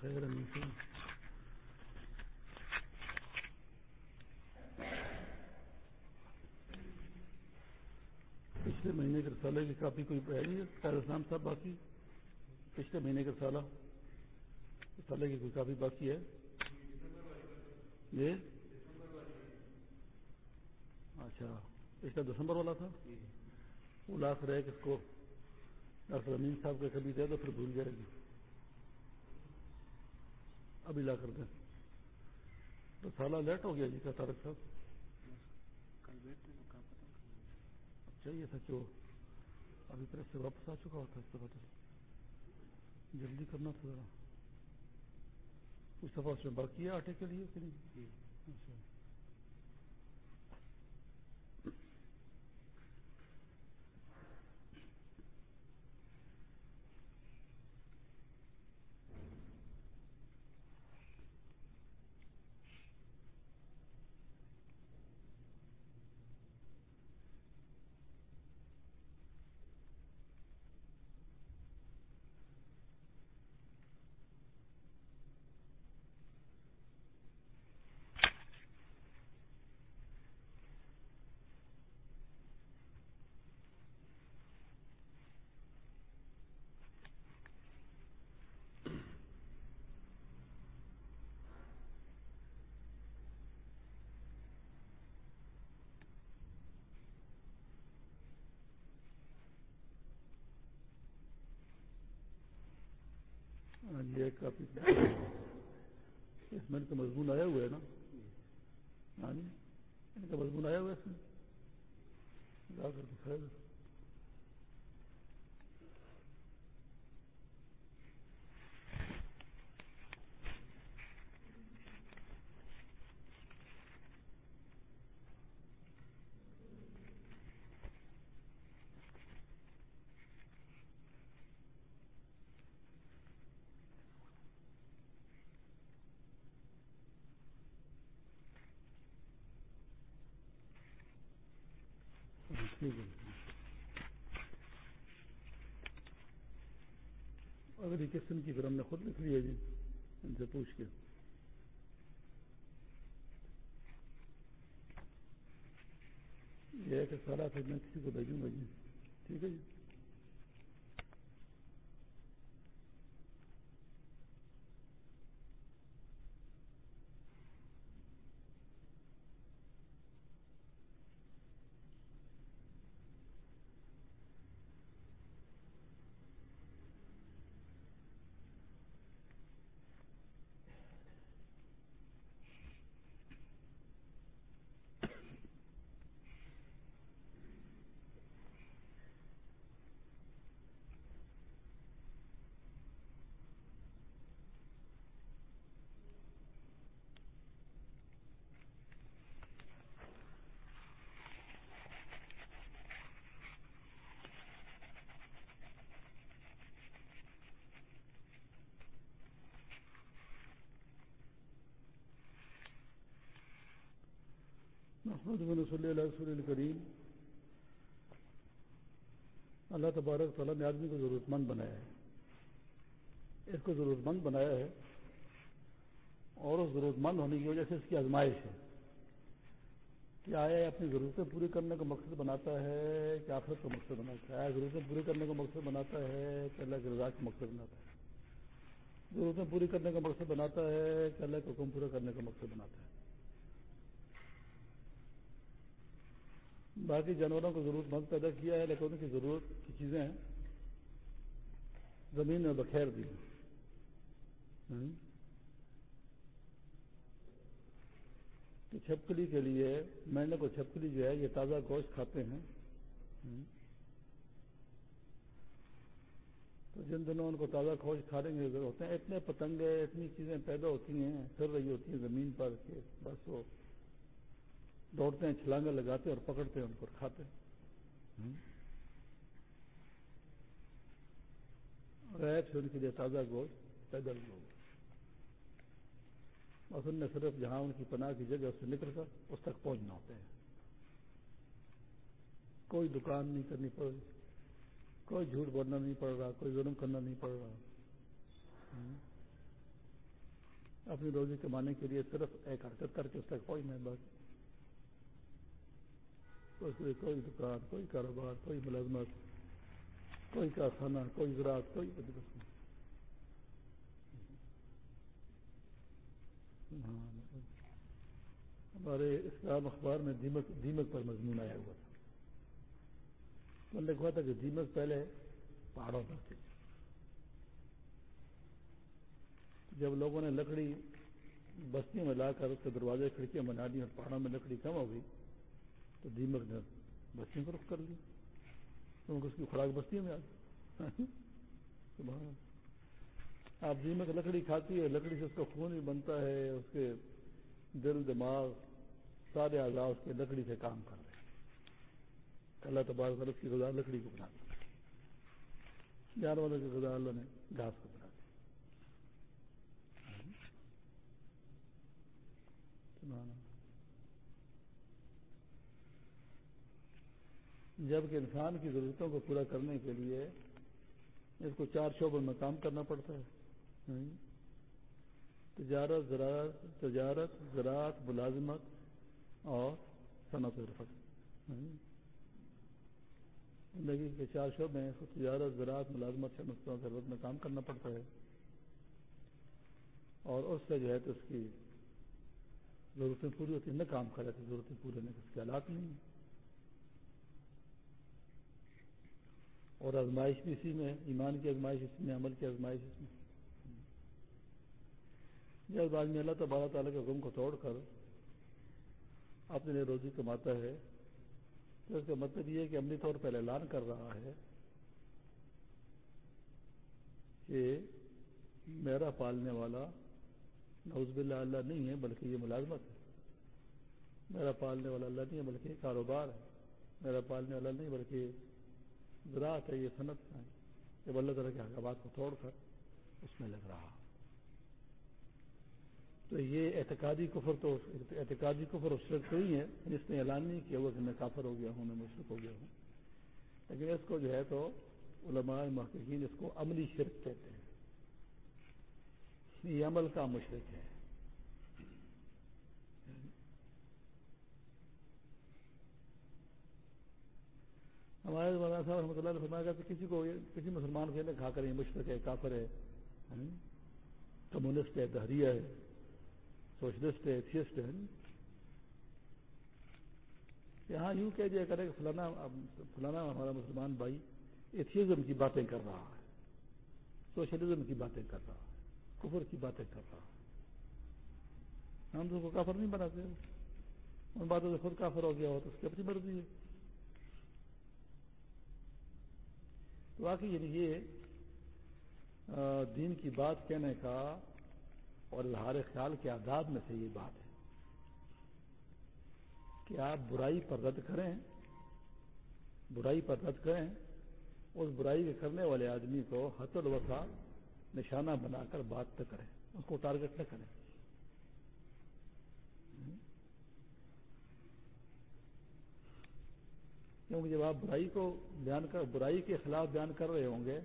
خیر پچھلے مہینے کے رسالے کی کاپی کوئی ہے نہیں، خیر اسلام صاحب باقی۔ پچھلے مہینے کا رسالہ رسالے کی کوئی کاپی باقی ہے۔ یہ؟ اچھا پچھلا دسمبر والا تھا؟ وہ لاکھ رہے کہ اس کو ڈاکٹر امین صاحب کے کبھی دے تو پھر بھول جائے گی۔ ابھی لا کر دیں تو سالہ لیٹ ہو گیا جی کا تارک صاحب۔ یہ تھا کہ ابھی طرف سے واپس آ چکا ہوتا اس دفعہ جلدی کرنا تھا ذرا۔ کچھ دفعہ اس میں باقی ہے آٹے کے لیے کہ نہیں؟ اچھا۔ یہ کافی اس میں ان کا مضمون آیا ہوا ہے نا؟ یعنی ان کا مضمون آیا ہوا ہے اس میں جا کر دکھایا اگر یہ قسم کی پھر ہم نے خود لکھ لی ہے جی ان سے پوچھ کے۔ یہ ہے کہ سارا پھر میں کسی کو بھیجوں گا جی۔ ٹھیک ہے جی؟ صلی اللہ رسول الکریم۔ اللہ تبارک تعالیٰ نے آدمی کو ضرورت مند بنایا ہے۔ اس کو ضرورت مند بنایا ہے اور اس ضرورت مند ہونے کی وجہ سے اس کی آزمائش ہے کہ آیا اپنی ضرورتیں پوری کرنے کا مقصد بناتا ہے، کہ آخرت کا مقصد بناتا ہے۔ آیا ضرورتیں پوری کرنے کا مقصد بناتا ہے، کہ اللہ کے رضا کا مقصد بناتا ہے۔ ضرورتیں پوری کرنے کا مقصد بناتا ہے، کہ اللہ کا حکم پورا کرنے کا مقصد بناتا ہے۔ باقی جانوروں کو ضرورت مند پیدا کیا ہے، لیکن ان کی ضرورت کی چیزیں زمین میں بخیر دی۔ تو چھپکلی کے لیے مینڈک کو چھپکلی جو ہے، یہ تازہ گوشت کھاتے ہیں۔ تو جن دنوں ان کو تازہ گوشت کھانے کے ہوتے ہیں، اتنے پتنگے اتنی چیزیں پیدا ہوتی ہیں، پھر رہی ہوتی ہیں زمین پر کہ بس وہ دوڑتے ہیں چھلانگے لگاتے اور پکڑتے ہیں ان کو کھاتے رہے تھے ان کے لیے تازہ گوشت پیدل لوگ بس ان نے صرف جہاں ان کی پناہ کی جگہ سے نکل کر اس تک پہنچنا ہوتے ہیں کوئی دکان نہیں کرنی پڑ رہی، کوئی جھوٹ بولنا نہیں پڑ رہا، کوئی ظلم کرنا نہیں پڑ رہا۔ اپنی روزی کمانے کے لیے صرف ایک حرکت کر کے اس تک پہنچنا ہے، بس۔ اس لیے کوئی دکان کوئی کاروبار، کوئی ملازمت، کوئی کارخانہ، کوئی زراعت، کوئی نہیں ہمارے اسلام اخبار میں دیمک دیمک پر مضمون آیا ہوا تھا۔ میں نے کہا تھا کہ دیمک پہلے پہاڑوں پر تھی۔ جب لوگوں نے لکڑی بستیوں میں لا کر اس کے دروازے، کھڑکیاں بنا دی اور پہاڑوں میں لکڑی کم ہو گئی تو دیمک نے بستیوں کو رخ کر لی کیونکہ اس کی خوراک بستیوں میں آ گئی آپ دیمک لکڑی کھاتی ہے، لکڑی سے اس کا خون بھی بنتا ہے، اس کے دل، دماغ، سارے آزاد اس کے لکڑی سے کام کر رہے ہیں۔ اللہ تبار غلط کی غذا لکڑی کو بنا دیا۔ جانوروں کی غذا اللہ نے گھاس کو بنا دیا۔ جبکہ انسان کی ضرورتوں کو پورا کرنے کے لیے اس کو چار شعبوں میں کام کرنا پڑتا ہے۔ تجارت، زراعت تجارت، زراعت، ملازمت اور صنعت رفت زندگی کے چار شعبے ہیں تجارت، زراعت، ملازمت، صنعت ضرورت میں کام کرنا پڑتا ہے۔ اور اس سے جو ہے تو اس کی ضرورتیں پوری ہوتی ہیں، نہ کام کرے تو ضرورتیں پوری ہونے کے اس کے حالات نہیں ہیں۔ اور آزمائش بھی اسی میں ایمان کی آزمائش اس میں، عمل کی آزمائش اس میں۔ جب آدمی اللہ تبارہ تعالیٰ کے غم کو توڑ کر اپنے لیے روزی کماتا ہے، تو اس کا مطلب یہ ہے کہ عملی طور پر اعلان کر رہا ہے کہ میرا پالنے والا نوز باللہ اللہ نہیں ہے، بلکہ یہ ملازمت ہے۔ میرا پالنے والا اللہ نہیں ہے، بلکہ یہ کاروبار ہے۔ میرا پالنے والا نہیں، بلکہ زراعت ہے یہ صنعت ہے۔ جب اللہ تعالیٰ کے حکامات کو توڑ کر اس میں لگ رہا۔ تو یہ اعتقادی کفر تو اعتقادی کفر اور شرک تو ہی ہے۔ اس نے اعلان نہیں کیا ہوا کہ میں کافر ہو گیا ہوں، میں مشرق ہو گیا ہوں۔ لیکن اس کو جو ہے تو علماء محققین اس کو عملی شرک کہتے ہیں۔ یہ عمل کا مشرق ہے۔ ہمارے مولانا صاحب رحمۃ اللہ نے فرمایا کہ کسی کو کسی مسلمان کو کھا کر یہ مشرق ہے کافر ہے کمیونسٹ ہے دہریہ ہے، سوشلسٹ ہے، ایتھیسٹ ہے یہاں یوں کہہ دیا کرے کہ فلانا فلانا ہمارا مسلمان بھائی ایتھیزم کی باتیں کر رہا ہے، سوشلزم کی باتیں کر رہا ہے، کفر کی باتیں کر رہا ہے۔ ہم تو کو کافر نہیں بناتے، ان باتوں سے خود کافر ہو گیا ہو تو اس کی اپنی مرضی ہے۔ تو واقعی یعنی یہ دین کی بات کہنے کا اور اظہار خیال کے آداب میں سے یہ بات ہے کہ آپ برائی پر رد کریں، برائی پر رد کریں، اس برائی کے کرنے والے آدمی کو حت الوسا نشانہ بنا کر بات نہ کریں، اس کو ٹارگٹ نہ کریں۔ کیونکہ جب آپ برائی کو بیان کر برائی کے خلاف بیان کر رہے ہوں گے،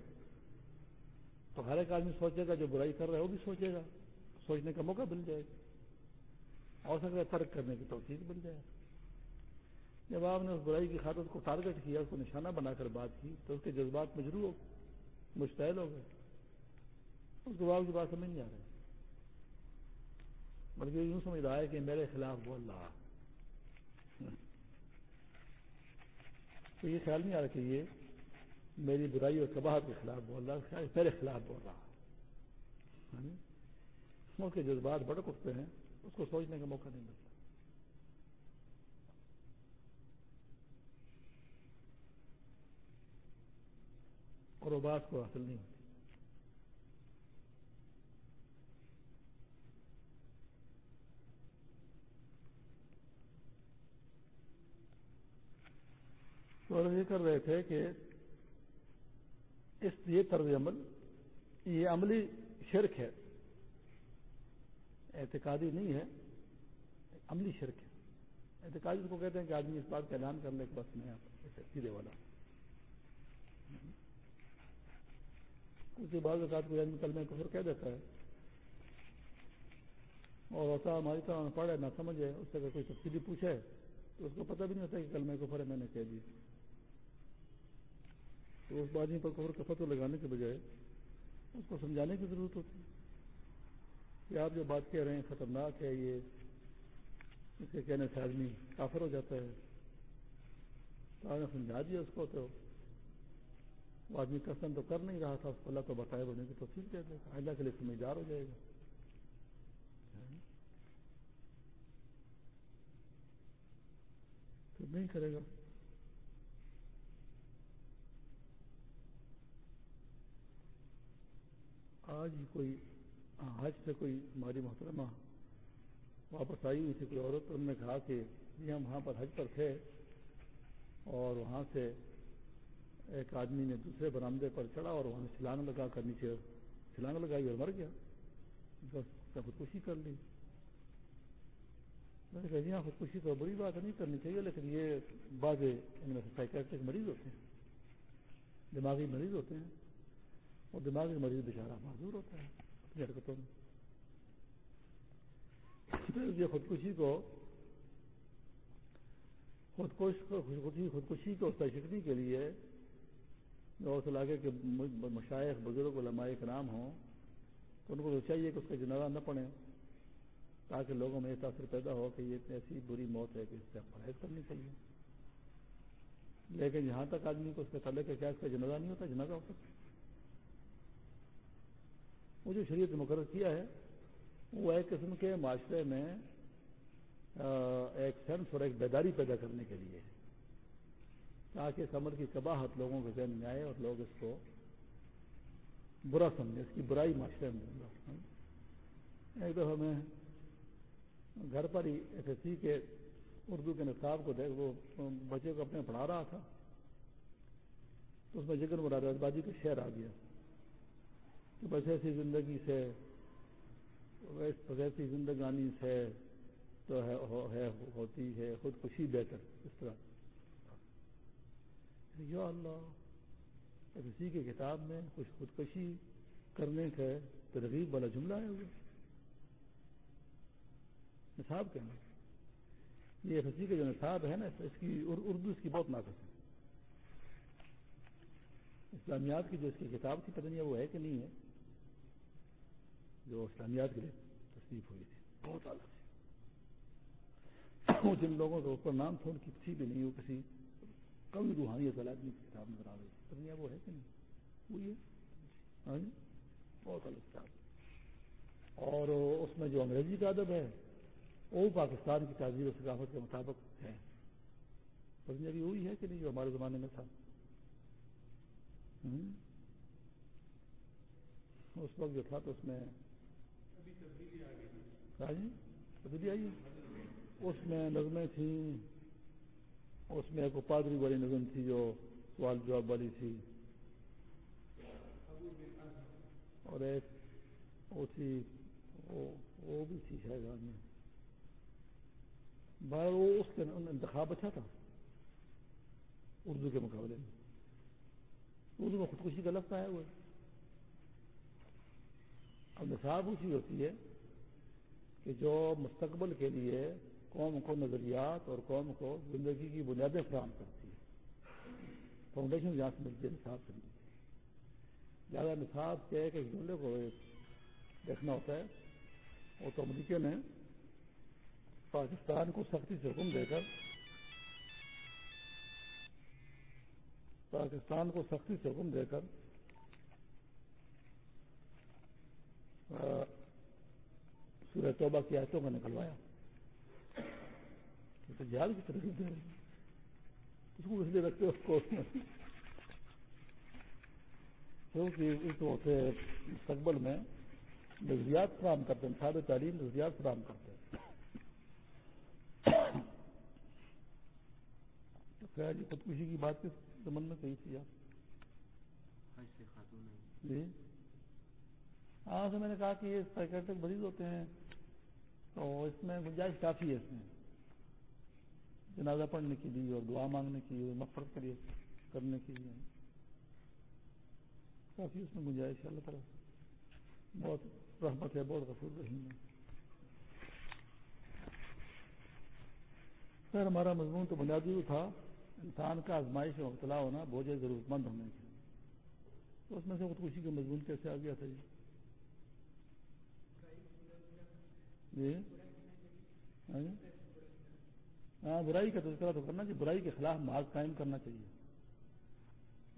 تو ہر ایک آدمی سوچے گا جو برائی کر رہا ہے وہ بھی سوچے گا۔ سوچنے کا موقع مل جائے گا۔ اور سکتا ہے ترک کرنے کی توفیق مل جائے جب آپ نے اس برائی کی خاطر کو ٹارگٹ کیا، اس کو نشانہ بنا کر بات کی، تو اس کے جذبات مجرو ہو مشتعل ہو گئے۔ اس کے بعد کی بات سمجھ نہیں آ رہی۔ بلکہ یوں سمجھ رہا ہے کہ میرے خلاف بول رہا تو یہ خیال نہیں آ رہا کہ یہ میری برائی اور کباہت کے خلاف بول رہا میرے خلاف بول رہا اس ہاں جی؟ کے جذبات بڑک اٹھتے ہیں، اس کو سوچنے کا موقع نہیں ملتا۔ اور وہ بات کو حاصل نہیں ہوتا تو یہ کر رہے تھے کہ اس یہ طرز عمل، یہ عملی شرک ہے، اعتقادی نہیں ہے، عملی شرک ہے۔ اعتقادی کو کہتے ہیں کہ آدمی اس بات کا اعلان کرنے کے بس میں سیدھے والا اس کے بعد اوقات کوئی آدمی کل میں کفر کہہ دیتا ہے۔ اور ہوتا ہماری طرح پڑھے، نہ سمجھے، اس سے اگر کوئی تفصیلی پوچھے تو اس کو پتہ بھی نہیں ہوتا کہ کل میں کفر ہے، میں نے کہہ دیا۔ تو اس آدمی پر کفر کا فتو لگانے کے بجائے اس کو سمجھانے کی ضرورت ہوتی ہے۔ کہ آپ جو بات کہہ رہے ہیں خطرناک ہے یہ، اس کے کہنے سے آدمی کافر ہو جاتا ہے۔ تو آپ نے سمجھا دیا اس کو تو وہ آدمی کسن تو کر نہیں رہا تھا، اس کو اللہ کو بتائے ہونے کی تو ٹھیک کہتے آئندہ کے لیے سمجھدار ہو جائے گا۔ تو نہیں کرے گا۔ آج ہی کوئی حج سے کوئی ہماری محترمہ واپس آئی ہوئی تھی کوئی عورت، انہوں نے کہا کہ جی ہم وہاں پر حج پر تھے اور وہاں سے ایک آدمی نے دوسرے برامدے پر چڑھا اور وہاں چھلانگ لگا کر نیچے چھلانگ لگائی اور مر گیا۔ خودکشی کر لی۔ میں نے کہا جی ہاں خودکشی تو بری بات نہیں کرنی چاہیے، لیکن یہ بعض ان میں سائکٹرک مریض ہوتے ہیں، دماغی مریض ہوتے ہیں۔ اور دماغی مریض بیچارہ معذور ہوتا ہے اپنی حرکتوں میں۔ یہ خودکشی کو خودکشی خودکشی کو شکنے کے لیے اور علاقے کے مشائق بزرگ، علماء کے نام ہوں، تو ان کو تو چاہیے کہ اس کا جنازہ نہ پڑے تاکہ لوگوں میں یہ تاثر پیدا ہو کہ یہ ایسی بری موت ہے کہ اس سے پرہیز کرنی چاہیے۔ لیکن جہاں تک آدمی کو اس کے تعلق ہے کیا اس کا جنازہ نہیں ہوتا، جنازہ ہو سکتا وہ جو شریعت مقرر کیا ہے، وہ ایک قسم کے معاشرے میں ایک سینس اور ایک بیداری پیدا کرنے کے لیے ہے۔ تاکہ اس عمل کی کباہت لوگوں کے ذہن میں آئے اور لوگ اس کو برا سمجھے اس کی برائی معاشرے میں ایک دفعہ میں گھر پر ہی ایس ایس سی کے اردو کے نصاب کو دیکھ، وہ بچے کو اپنے پڑھا رہا تھا۔ تو اس میں جگن مراد بازی کا شہر آ گیا۔ کہ بس ایسی زندگی سے ایسی زندگانی سے تو ہے ہوتی ہے، خودکشی بہتر اس طرح۔ یا اللہ اسی کی کتاب میں کچھ خودکشی کرنے کا ترغیب والا جملہ ہے۔ وہ نصاب کہنا یہ فصیح کا جو نصاب ہے نا، اس کی، اردو اس کی بہت ناقص ہے۔ اسلامیات کی جو اس کی کتاب تھی پتہ نہیں وہ ہے کہ نہیں ہے؟ جو اسلامیات کے لیے تصدیق ہوئی تھی، بہت الگ تھی۔ جن لوگوں کے اوپر نام تھا ان کی کسی بھی نہیں ہو کسی کبھی روحانیت والا آدمی کی کتاب نظر آ رہی ہے وہ ہے کہ نہیں؟ وہی ہے۔ ہاں جی، بہت الگ کتاب اور اس میں جو انگریزی کا ادب ہے، وہ پاکستان کی تہذیب و ثقافت کے مطابق ہے۔ پتہ وہی ہے کہ نہیں، جو ہمارے زمانے میں تھا۔ اس وقت جو تھا تو اس میں تبدیلی آئی اس میں نظمیں تھیں۔ اس میں ایک پادری والی نظم تھی جو سوال جواب والی تھی۔ اور ایک وہ تھی وہ بھی تھی شاید میں۔ بار وہ اس کا انتخاب اچھا تھا اردو کے مقابلے میں۔ اردو میں خودکشی کا لفظ آیا ہوا اب نصاب اسی ہوتی ہے کہ جو مستقبل کے لیے قوم کو نظریات اور قوم کو زندگی کی بنیادیں فراہم کرتی ہے فاؤنڈیشن جہاں سے ملتی ہے نصاب سے ملتی ہے۔ زیادہ نصاب کے ایک ایک جملے کو دیکھنا ہوتا ہے اور تو امریکہ نے پاکستان کو سختی سے حکم دے کر، پاکستان کو سختی سے حکم دے کر سورہ توبہ کی آیتوں کا نکلوایا۔ تو جہاز کی ترغیب دے رہی اس کو اس لیے رکھتے اس کو۔ کیونکہ اس ہوتے مستقبل میں نظریات فراہم کرتے ہیں سارے تعلیم نظریات فراہم کرتے ہیں۔ تو خیر جی خودکشی کی بات کس زمن میں کہی تھی آپ؟ جی؟ ہاں تو میں نے کہا کہ یہ سائیکٹرک مریض ہوتے ہیں، تو اس میں گنجائش کافی ہے اس میں۔ جنازہ پڑھنے کے لیے اور دعا مانگنے کی اور نفرت کے لیے کرنے کے لیے۔ کافی اس میں گنجائش ہے، اللہ تعالیٰ۔ بہت رحمت ہے، بہت غفور رحیم ہے۔ سر ہمارا مضمون تو بنیادی تھا۔ انسان کا آزمائش اور مبتلا ہونا بوجھ ضرورت مند ہونے کے اس میں سے خودکشی کے مضمون کیسے آ گیا تھا جی؟ جی؟ ہاں, جی؟ ہاں, برائی کا تذکرہ تو کرنا چاہیے۔ برائی کے خلاف ماغ قائم کرنا چاہیے۔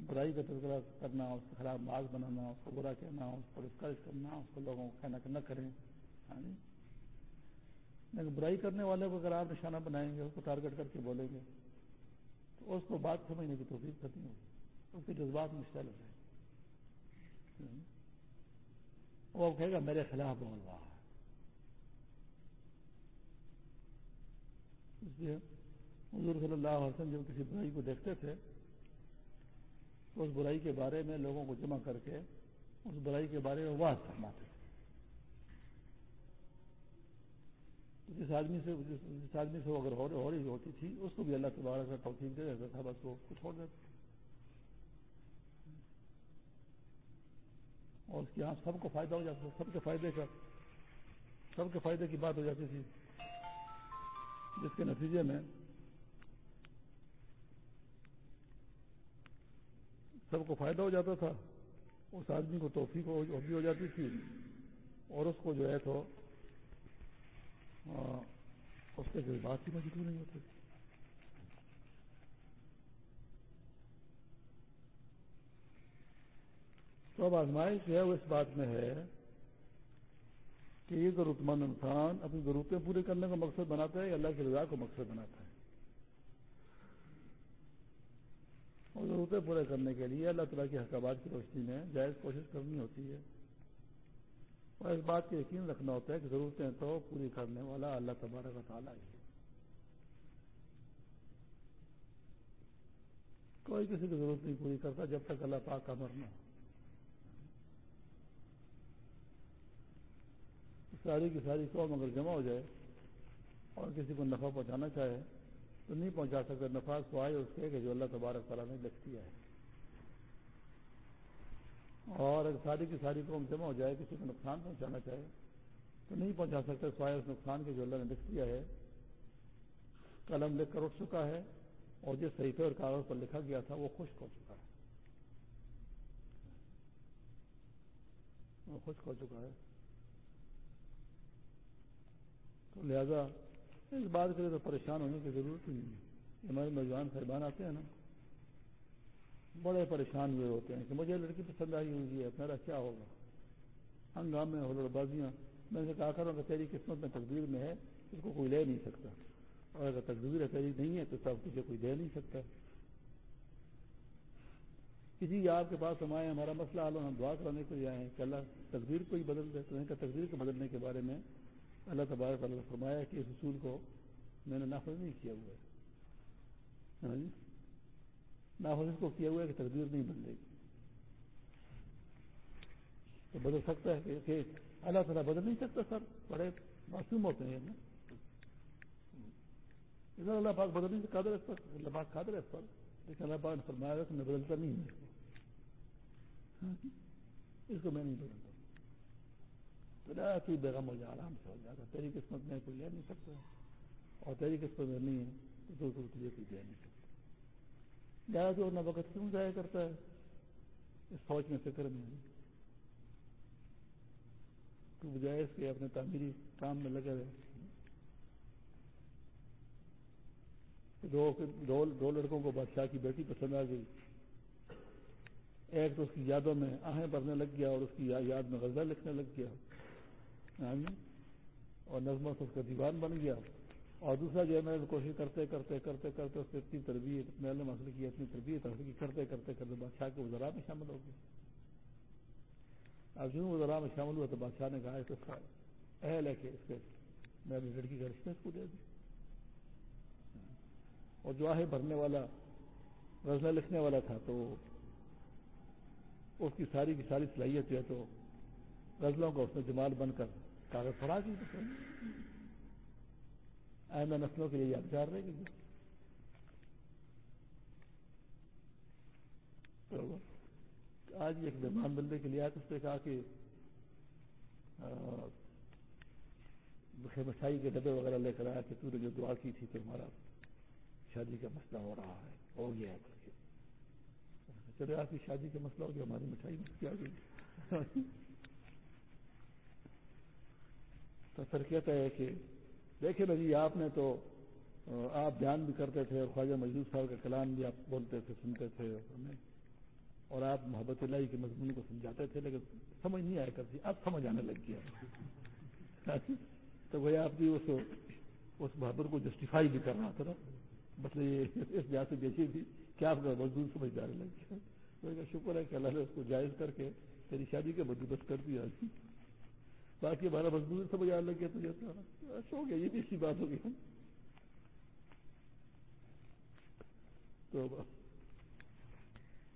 برائی کا تذکرہ کرنا اس کے خلاف ماغ بنانا اس کو برا کہنا اس کو ڈسکریج کرنا اس کو لوگوں کو کہنا کہ نہ کریں۔ ہاں جی؟ لیکن برائی کرنے والے کو اگر آپ نشانہ بنائیں گے اس کو ٹارگیٹ کر کے بولیں گے تو اس کو بات سمجھنے کی توفیق ختم ہوگی۔ اس کے جذبات مشکل ہو جائے وہ کہے گا میرے خلاف بول رہا ہے اس لیے حضور صلی اللہ علیہ وسلم جب کسی برائی کو دیکھتے تھے تو اس برائی کے بارے میں لوگوں کو جمع کر کے اس برائی کے بارے میں واضح فرماتے تھے۔ جس آدمی سے جس آدمی سے اگر ہو رہی ہوتی تھی، اس کو بھی اللہ تبارک کا توفیق دے دیتا تھا بس وہ کچھ چھوڑ دیتا اور اس کی یہاں سب کو فائدہ ہو جاتا تھا سب کے فائدے کا سب کے فائدے کی بات ہو جاتی تھی۔ جس کے نتیجے میں سب کو فائدہ ہو جاتا تھا، اس آدمی کو توفیق بھی ہو جاتی تھی اور اس کو جو ہے تو اس کے جذبات ہی مجبور نہیں ہوتے تو اب آزمائش جو ہے وہ اس بات میں ہے کہ یہ ضرورت مند انسان اپنی ضرورتیں پوری کرنے کا مقصد بناتا ہے یا اللہ کی رضا کو مقصد بناتا ہے؟ اور ضرورتیں پورے کرنے کے لیے اللہ تعالیٰ کے حکابات کی روشنی میں جائز کوشش کرنی ہوتی ہے۔ اور اس بات کا یقین رکھنا ہوتا ہے کہ ضرورتیں تو پوری کرنے والا اللہ تبارک کا تعالیٰ ہے۔ کوئی کسی کی ضرورت نہیں پوری کرتا جب تک اللہ پاک کا مرنا ہو۔ ساری کی ساری قوم اگر جمع ہو جائے اور کسی کو نفع پہنچانا چاہے تو نہیں پہنچا سکتے نفع کو آئے اس کے کہ جو اللہ تبارک تعالیٰ نے لکھ دیا ہے۔ اور اگر ساری کی ساری قوم جمع ہو جائے، کسی کو نقصان پہنچانا چاہے تو نہیں پہنچا سکتے سوائے اس نقصان کے جو اللہ نے لکھ دیا ہے۔ قلم لکھ کر اٹھ چکا ہے اور جس صحیفے اور کاغذ پر لکھا گیا تھا وہ خشک ہو چکا ہے۔ وہ خشک ہو چکا ہے۔ تو لہذا اس بات کے لیے تو پریشان ہونے کی ضرورت ہی نہیں ہے۔ ہمارے نوجوان صاحبان آتے ہیں نا، بڑے پریشان ہوئے ہوتے ہیں کہ مجھے لڑکی پسند آئی ہوئی ہے میرا کیا ہوگا؟ ہنگامے ہو بازیاں میں نے کہا کروں کہ تیری قسمت میں تقدیر میں ہے، اس کو کوئی لے نہیں سکتا۔ اور اگر تقدیر تیری نہیں ہے تو سب تجھے کوئی دے نہیں سکتا۔ کسی آپ کے پاس ہمارے ہمارا مسئلہ حال ہم دعا کرانے کے لیے آئے ہیں کہ اللہ تقدیر کو ہی بدل دے، تو تقدیر کو بدلنے کے بارے میں اللہ تبارک نے فرمایا کہ اس اصول کو میں نے نافذ نہیں کیا ہوا ہے۔ ہاں جی؟ نافذ اس کو کیا ہوا ہے کہ تقدیر نہیں بدلے گی تو بدل سکتا ہے کہ اللہ تعالیٰ بدل نہیں سکتا سر بڑے معصوم ہوتے ہیں نا۔ ادھر اللہ پاک بدل نہیں قادر اس پر۔ اللہ پاک قادر اس پر۔ لیکن اللہ پاک نے فرمایا کہ میں بدلتا نہیں ہوں۔ ہاں جی؟ اس کو میں نہیں بدلتا۔ تو بیگم ہو جائے آرام سے ہو جائے گا تیری قسمت میں کوئی لے نہیں سکتا۔ اور تیری قسمت میں نہیں ہے تو تجھے کوئی دے نہیں سکتا۔ زیادہ تو اپنا وقت کیوں ضائع کرتا ہے؟ اس فوج میں فکر میں تو بجائے اس کے اپنے تعمیری کام میں لگے رہے۔ دو دو, دو لڑکوں کو بادشاہ کی بیٹی پسند آ گئی۔ ایک تو اس کی یادوں میں آہیں بھرنے لگ گیا اور اس کی یاد میں غزہ لکھنے لگ گیا۔ اور نظموں سے اس کا دیوان بن گیا اور دوسرا جو ہے میں کوشش کرتے کرتے کرتے کرتے اس اتنی تربیت، میں نے حاصل کی اتنی تربیت حاصل کی، کرتے کرتے کرتے بادشاہ کے وزراء میں شامل ہو گئے۔ اب جن وزراء میں شامل ہوا تو بادشاہ نے کہا کہ اس کا اہل ہے کہ اس کے میں اپنی لڑکی کا رشتے اس کو دے دوں۔ اور جو آہے بھرنے والا غزلہ لکھنے والا تھا تو اس کی ساری کی ساری صلاحیت جو ہے تو غزلوں کا اس نے جمال بن کر کاغذ پڑا کی آئندہ نسلوں کے لیے یادگار رہے گی۔ آج ایک مہمان بندے کے لیے آیا تو اس نے کہا کہ مٹھائی کے ڈبے وغیرہ لے کر آیا کہ تو نے جو دعا کی تھی تو ہمارا شادی کا مسئلہ ہو رہا ہے، ہو گیا کر کے۔ چلے آپ کی شادی کا مسئلہ ہو گیا، ہماری مٹھائی میں کیا گئی۔ تو پھر کہتا ہے کہ دیکھے بھائی جی، آپ نے تو آپ بیان بھی کرتے تھے اور خواجہ مجدور صاحب کا کلام بھی آپ بولتے تھے، سنتے تھے اور آپ محبت اللہ کے مضمون کو سمجھاتے تھے، لیکن سمجھ نہیں آیا کرتی، اب سمجھ آنے لگ گیا۔ تو وہ آپ کی اس اس محبت کو جسٹیفائی بھی کر رہا تھا نا۔ مطلب یہ اس لحاظ سے دیکھی تھی کہ آپ کا مزدور سمجھ جانے لگ گیا۔ شکر ہے کہ اللہ نے اس کو جائز کر کے تیری شادی کے بندوبست کر دیا۔ باقی ہمارا مزدور سمجھ آنے لگ گیا تو اچھا ہو گیا، یہ بھی اچھی بات ہوگی تو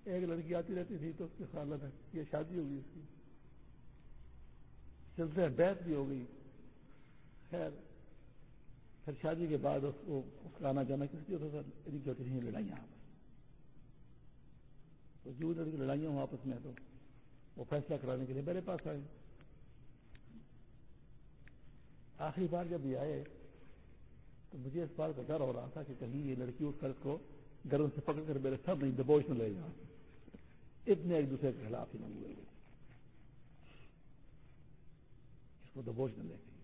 ایک لڑکی آتی رہتی تھی تو اس کے خیال میں، یہ شادی ہوگی اس کی۔ چلتے ہیں بیت بھی ہو گئی۔ خیر، پھر شادی کے بعد اس کو اس کا آنا جانا کس لیے ہوتا تھا؟ ان کی ہوتی تھیں لڑائیاں آپس۔ تو جو ادھر لڑائیاں ہوں آپس میں تو وہ فیصلہ کرانے کے لیے میرے پاس آئے۔ آخری بار جب یہ آئے تو مجھے اس بار کا ڈر ہو رہا تھا کہ کہیں یہ لڑکی اٹھ کر کو گرم سے پکڑ کر میرے سب نہیں دبوچ میں لے جا اتنے ایک دوسرے کے خلاف ہی نہ ہوئے اس کو دبوچ نہ لے گئی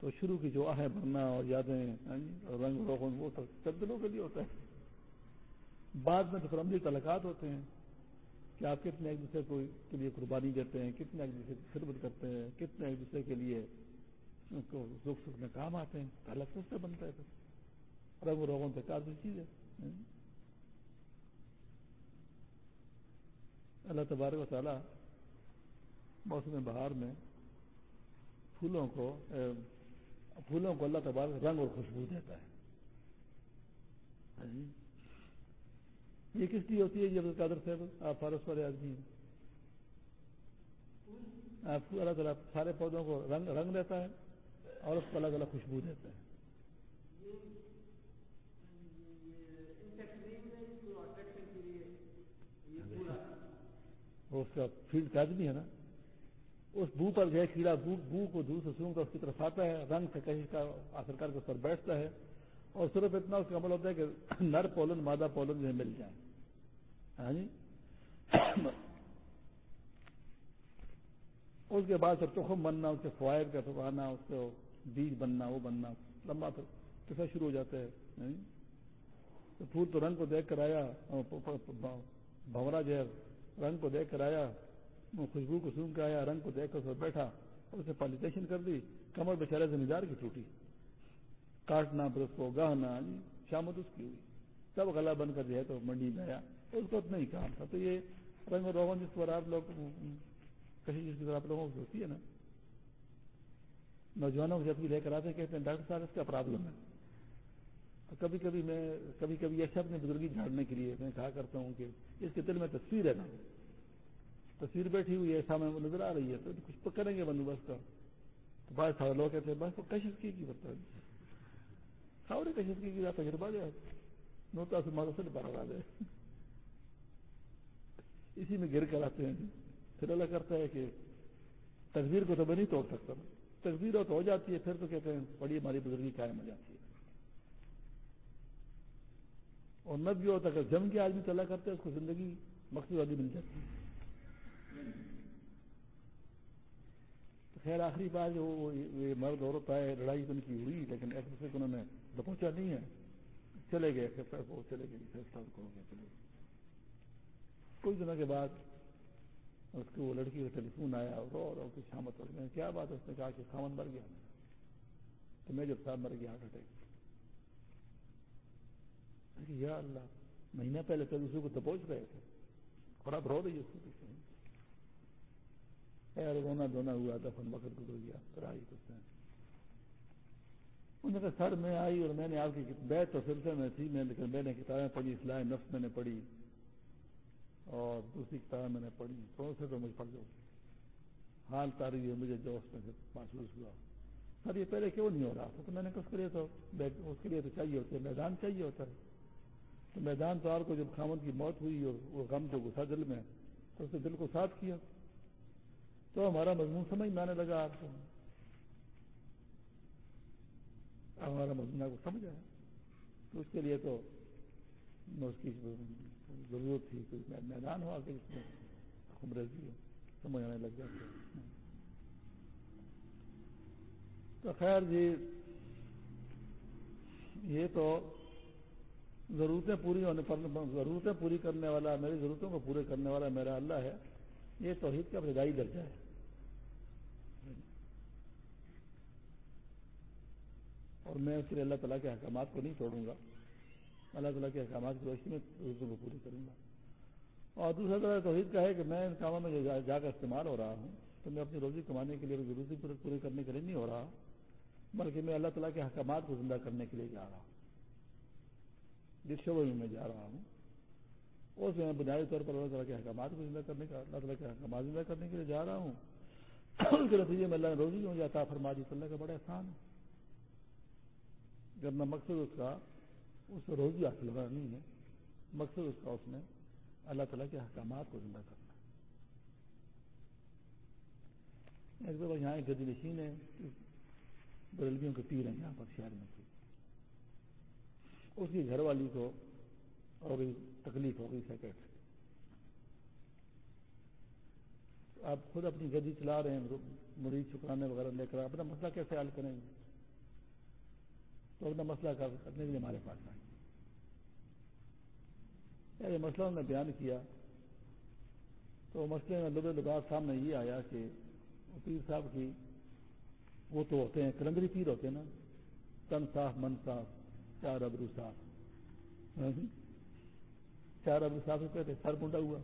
تو شروع کی جو آہیں بھرنا اور یادیں ہاں جی، رنگ روغن وہ سب چند دنوں کے لیے ہوتا ہے۔ بعد میں تو عملی تعلقات ہوتے ہیں۔ کہ آپ کتنے ایک دوسرے کو کے لیے قربانی دیتے ہیں، کتنے ایک دوسرے کی خدمت کرتے ہیں، کتنے ایک دوسرے کے لیے دکھ سکھ میں کام آتے ہیں۔ تعلق سے بنتا ہے پھر۔ رنگ روغن سے کافی چیز ہے اللہ تبارک و تعالیٰ موسم بہار میں پھولوں کو پھولوں کو اللہ تبارک رنگ اور خوشبو دیتا ہے۔ ہاں جی؟ یہ کس لیے ہوتی ہے؟ یہ قادر صاحب، آپ فارس والے آدمی ہیں۔ آپ اللہ تعالیٰ سارے پودوں کو رنگ رنگ دیتا ہے اور اس کو الگ الگ خوشبو دیتا ہے۔ اس کا فیلڈ کا آدمی ہے نا۔ اس بو پر جو ہے کیڑا بو بو کو دور سے سونگتا اس کی طرف آتا ہے، رنگ سے کہیں کا آخر کر کے اس پر بیٹھتا ہے اور صرف اتنا اس کا عمل ہوتا ہے کہ نر پولن، مادہ پولن جو ہے مل جائیں ہاں جی؟ اس کے بعد پھر تخم بننا، اس کے فوائد کا پکانا اس کو بیج بننا، وہ بننا، لمبا پھر شروع ہو جاتا ہے ہاں جی؟ تو پھول تو رنگ کو دیکھ کر آیا بھورا جو ہے، رنگ کو دیکھ کر آیا، خوشبو کو سون کے آیا، رنگ کو دیکھ کر بیٹھا، اور اسے پالیٹیشن کر دی، کمر بےچارے زمیندار کی ٹوٹی، کاٹنا، پھر اس کو گہنا ہاں جی؟ شامت اس کی ہوئی۔ سب گلا بن کر جو ہے تو منڈی میں آیا۔ اس کو اتنا ہی کام تھا۔ تو یہ رنگ روغن جس پر آپ لوگ کہیں جس کی طرح آپ لوگوں کی ہوتی ہے نا، نوجوانوں کو جب بھی لے کر آتے کہتے ہیں، ڈاکٹر صاحب، اس کا پرابلم ہے۔ کبھی کبھی میں، کبھی کبھی یہ شخص نے بزرگی جھاڑنے کے لیے میں کہا کرتا ہوں کہ اس کے دل میں تصویر ہے نا۔ تصویر بیٹھی ہوئی ہے، سامنے وہ نظر آ رہی ہے، تو کچھ کریں گے بندوبست کا۔ تو بعض سارے لوگ کہتے ہیں، بس کشش کی بتا ساورے کشش کی تجربہ دے نوتا سے مارو سے پارا دے اسی میں گر کر آتے ہیں جی۔ پھر اللہ کرتا ہے کہ تصویر کو تو میں نہیں توڑ سکتا۔ تصویر تو ہو جاتی ہے، پھر تو کہتے ہیں بڑی ہماری بزرگی قائم ہو جاتی ہے۔ اور نہ بھی ہوتا کہ جم کے آدمی چلا کرتے اس کو زندگی مقصد والی مل جاتی ہے۔ خیر، آخری بار جو یہ مرد عورت آئے، لڑائی تو ان کی ہوئی، لیکن ایک دوسرے کو انہوں نے پہنچا نہیں ہے۔ چلے گئے وہ چلے گئے فیصلہ کرو گے چلے کچھ دنوں کے بعد اس کو وہ لڑکی کا ٹیلی فون آیا اور رو رو کی شامت ہو گئی کیا بات ہے؟ اس نے کہا کہ سامان مر گیا۔ تو میں جب صاحب مر گیا، ہارٹ اٹیک۔ یا اللہ، مہینہ پہلے تو دوسرے کو دبوچ رہے تھے۔ بڑا رو رہی اس کو خیر رونا دھونا ہوا تھا فن وقت گزر گیا پھر آئی کچھ انہوں نے کہا، سر میں آئی اور میں نے آپ کی بیت تو سلسلے میں تھی، میں لیکن میں نے کتابیں پڑھی، اصلاح نفس میں نے پڑھی۔ اور دوسری کتابیں میں نے پڑھی تو سے تو مجھے پڑھ جاؤ حال تاری ہے مجھے جو اس میں سے محسوس ہوا۔ سر، یہ پہلے کیوں نہیں ہو رہا تھا؟ تو میں نے کہا، اس کے لیے تو اس کے لیے تو چاہیے ہوتا ہے میدان چاہیے ہوتا ہے۔ تو میدان تو آپ کو جب خامد کی موت ہوئی اور وہ غم جو گسا دل میں، تو اس نے دل کو صاف کیا۔ تو ہمارا مضمون سمجھ میں آنے لگا۔ آپ کو ہمارا مضمون کو سمجھ آیا۔ تو اس کے لیے تو میں اس کی ضرورت تھی کوئی میدان ہوا کہ اس میں خبرزی سمجھ آنے لگ جاتے تو خیر جی یہ تو ضرورتیں پوری ہونے پر ضرورتیں پوری کرنے والا، میری ضرورتوں کو پورے کرنے والا میرا اللہ ہے، یہ توحید کا ابتدائی درجہ ہے۔ اور میں اس کے لیے اللہ تعالیٰ کے احکامات کو نہیں چھوڑوں گا۔ اللہ تعالیٰ کے احکامات کی روشنی میں ضرورتوں کو پوری کروں گا۔ اور دوسرا طرح توحید کا ہے کہ میں ان کاموں میں جا کر استعمال ہو رہا ہوں، تو میں اپنی روزی کمانے کے لیے ضروری پوری کرنے کے لیے نہیں ہو رہا، بلکہ میں اللہ تعالیٰ کے احکامات کو زندہ کرنے کے لیے جا رہا ہوں۔ جس شعبے میں میں جا رہا ہوں، اس میں بنیادی طور پر اللہ تعالیٰ کے احکامات کو زندہ کرنے کا اللہ تعالیٰ کے احکامات زندہ کرنے کے لیے جا رہا ہوں۔ اس کے نتیجے میں اللہ نے روزی ہوں جاتا فرما دی اللہ کا بڑا احسان ہے۔ جب میں مقصد اس کا اس سے روزی حاصل کرنا نہیں ہے، مقصد اس کا اس میں اللہ تعالیٰ کے احکامات کو زندہ کرنا ایک دفعہ یہاں ایک گدی نشین ہے، بریلویوں کے پیر ہیں یہاں پر شہر میں اس کی گھر والی کو ہو گئی تکلیف ہو گئی سیکٹ آپ خود اپنی گدی چلا رہے ہیں، مریض چکرانے وغیرہ لے کر، اپنا مسئلہ کیسے حل کریں گے؟ تو اپنا مسئلہ کرنے کے لیے ہمارے پاس آئے۔ یہ مسئلہ انہوں نے بیان کیا۔ تو مسئلے میں لبے لباس سامنے یہ آیا کہ پیر صاحب کی وہ تو ہوتے ہیں، کلندری پیر ہوتے ہیں نا۔ تن صاف، من صاف، چار ابرو صاف۔ چار ابرو صاف کہتے سر مونڈا ہوا،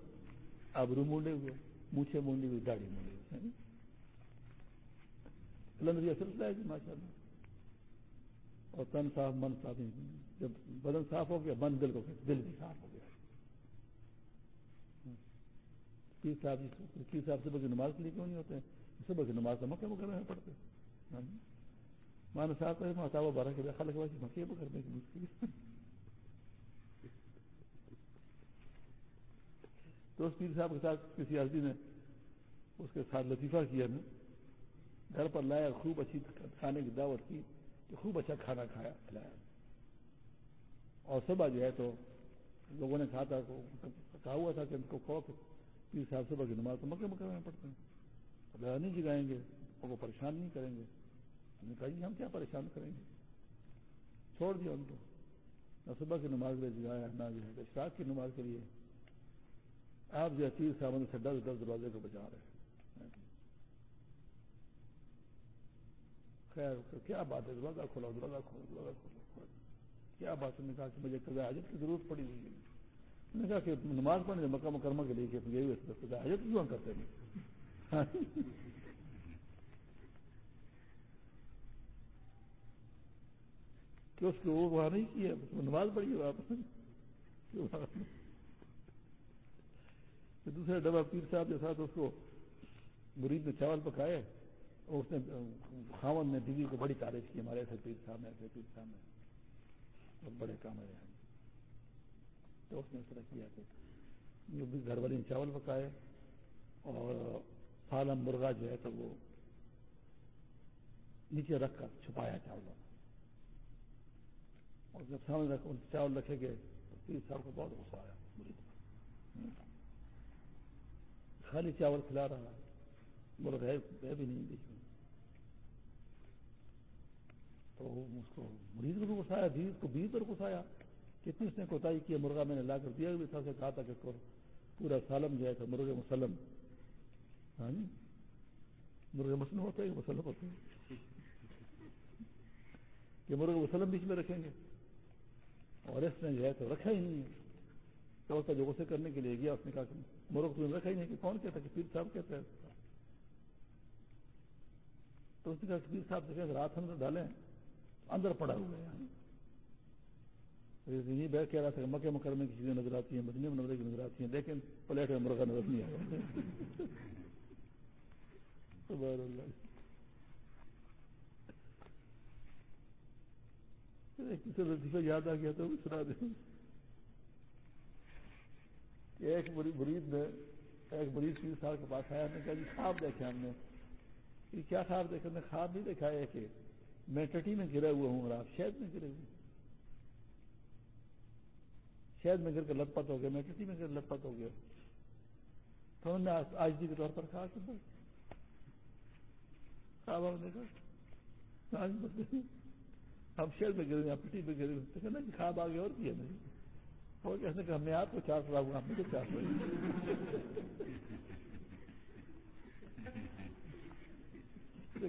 ابرو مونڈے ہوئے، مونچھے مونڈی ہوئی داڑھی مونڈی ہوئی کلندری اصل ہے جی ماشاء اللہ اور تن صاف، من صاف، جب بدن صاف ہو گیا، من دل کو دل بھی صاف ہو گیا۔ پیر صاحب پیر صاحب صبح کی نماز کے لیے کیوں نہیں ہوتے صبح کی نماز مکے مکر میں پڑھتے مان صاحب کا بارہ کے خالق واجی مکے مکر میں مشکل تو اس پیر صاحب کے ساتھ کسی آدمی نے اس کے ساتھ لطیفہ کیا نا گھر پر لایا، خوب اچھی کھانے کی دعوت کی۔ کہ خوب اچھا کھانا کھایا، کھلایا۔ اور صبح جو ہے تو لوگوں نے کہا تھا کہا ہوا تھا کہ ان کو خوف پیر صاحب صبح کی نماز تو مکے مکے میں پڑھتے ہیں۔ تو نہیں جگائیں گے ان کو پریشان نہیں کریں گے۔ ہم نے کہا جی ہم کیا پریشان کریں گے؟ چھوڑ دیا ان کو۔ نہ صبح کی نماز کے لیے جگایا، نہ جو ہے، اشراق کی نماز کے لیے۔ آپ جو ہے، پیر صاحب سے دس دس دروازے کو بچا رہے ہیں۔ خیر کیا بات ہے؟ دروازہ کھولا، دروازہ کھولو دروازہ کھولو کیا بات نے کہا کہ مجھے قضا حاجت کی ضرورت پڑی ہوئی ہے۔ نے کہا کہ نماز پڑھنے مکہ مکرمہ کے لیے کہ گئے ہوئے قضا حاجت کیوں کرتے ہیں؟ کہ اس کو وہ وہاں نہیں کیا نماز پڑھی ہے آپ دوسرے ڈبا پیر صاحب کے ساتھ اس کو مرید نے چاول پکائے اس نے خاون نے بیوی کو بڑی تعریف کی، ہمارے ایسے پیر صاحب ایسے پیر صاحب نے بہت بڑے کام ہے تو اس نے اس طرح کیا کہ جو بھی گھر والی نے چاول پکائے اور سالم مرغا جو ہے تو وہ نیچے رکھ کر چھپایا چاولوں اور جب سامنے رکھ چاول رکھے گئے تو پیر صاحب کو بہت غصہ آیا۔ خالی چاول کھلا رہا۔ مرغ ہے بھی نہیں دیکھ تو اس کو مریض کو بھی گسایا بیس کو بیس پر گسایا کتنی اس نے کوتاہی کیا مرغا میں نے لا کر دیا بھی تھا سے کہا تھا کہ پورا سالم جو ہے تو مرغ مسلم۔ ہاں جی؟ مرغ مسلم ہوتے ہیں مسلم ہوتے ہیں؟ کہ مرغ مسلم بیچ میں رکھیں گے؟ اور اس نے جو ہے تو رکھا ہی نہیں ہے۔ تو اس کا جو غصے کرنے کے لیے گیا، اس نے کہا کہ مرغ تم نے رکھا ہی نہیں، کہ کون کہتا کہ پیر صاحب کہتے ہیں۔ تو اس نے کہا پیر صاحب سے کہ رات اندر ڈالیں اندر پڑا ہوا ہے یہ بیٹھ کہہ رہا تھا کہ مکے مکرمے کی چیزیں نظر آتی ہیں مدنی منورے کی نظر آتی ہیں، لیکن پلیٹ میں مرغا نظر نہیں آیا۔ کسی لطیفہ یاد آ گیا تو سنا دیں۔ ایک مرید نے، ایک مریض پیر صاحب کے پاس آیا، نے کہا جی خواب دیکھے ہم نے۔ یہ کیا خواب دیکھا نے خواب نہیں دیکھا ہے کہ میں ٹٹی میں گرا ہوا ہوں اور آپ شہد میں گرے ہوئے شہد میں گر کر لت پت ہو گیا، میں ٹٹی میں گر لت پت ہو گیا۔ تو انہوں نے آج دی جی کے طور پر کہا کہ خواب ہم شہر میں گرے آپ پٹی میں گرے ہوئے کہنا کہ خواب آگے اور کیا نہیں اور کیسے کہ میں آپ کو چار سو ہوں آپ مجھے چار